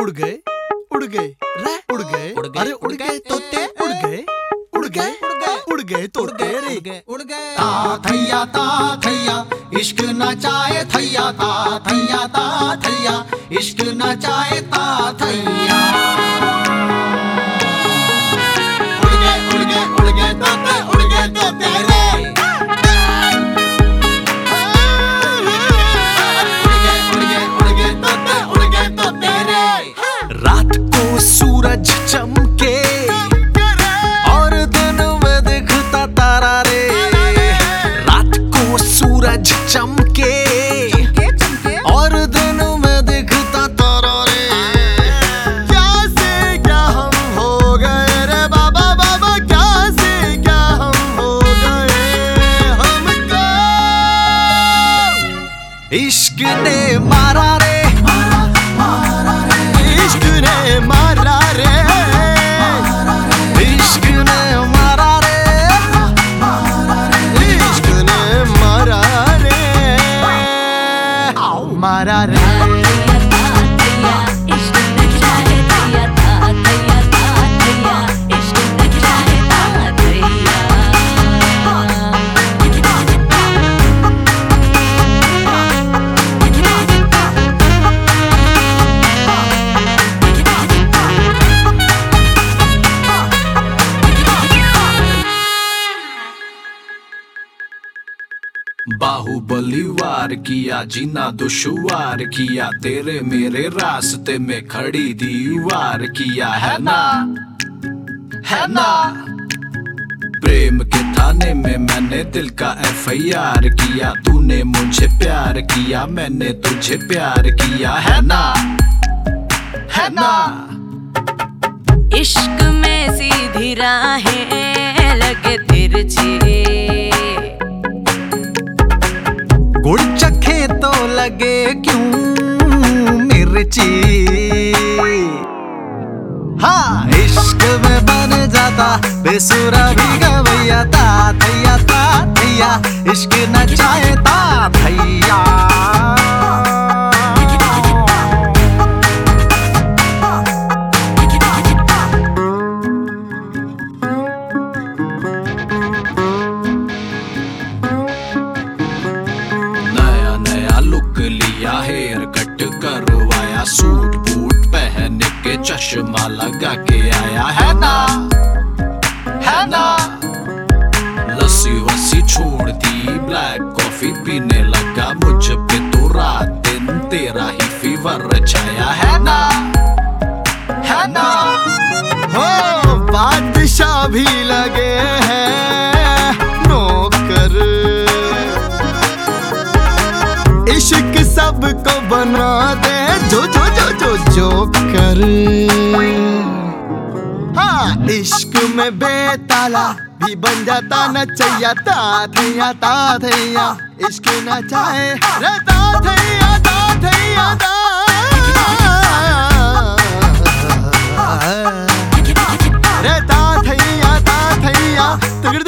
उड़ गए उड़ गए रे उड़ गए उड़ गए, अरे उड़ गए तोते उड़ गए उड़ गए उड़ गए तोते रे। उड़ गए। ता थैया ता थैया इश्क न चाहे थैया ता थैया ता थैया इश्क न चाहे ता थैया। चमके। और दिन में दिखता तारा रे। रात को सूरज चमके। और दिन में दिखता तारा रे। क्या से क्या हम हो गए रे बाबा बाबा, क्या से क्या हम हो गए? हमको इश्क ने मारा रे। मारा रे बाहुबली वार किया, जीना दुशवार किया, तेरे मेरे रास्ते में खड़ी दीवार किया, है ना? है ना? प्रेम के थाने में मैंने दिल का एफ़ किया, तूने मुझे प्यार किया, मैंने तुझे प्यार किया, है ना? है ना? इश्क में सीधी राहें लगे तिरछी। लगे क्यों मिर्ची? हाँ इश्क में बन जाता, बेसुरा भी गवैया था थैया था थैया इश्क न चाहता थैया सूट बूट पहन के चश्मा लगा के आया है ना? है ना? लस्सी वस्सी छोड़ दी ब्लैक कॉफ़ी पीने लगा मुझ पे तो रात दिन तेरा ही फीवर छाया है ना? है ना? हो बादशाह भी लगे हैं नौकर इश्क सबको बना दे जो जो जो जो जो कर। हाँ इश्क में बेताला भी बन जाता न नचैया ता थैया ता थैया इश्क नचाए रे ता थैया ता थैया ता। रे ता थैया ता थैया तिगड़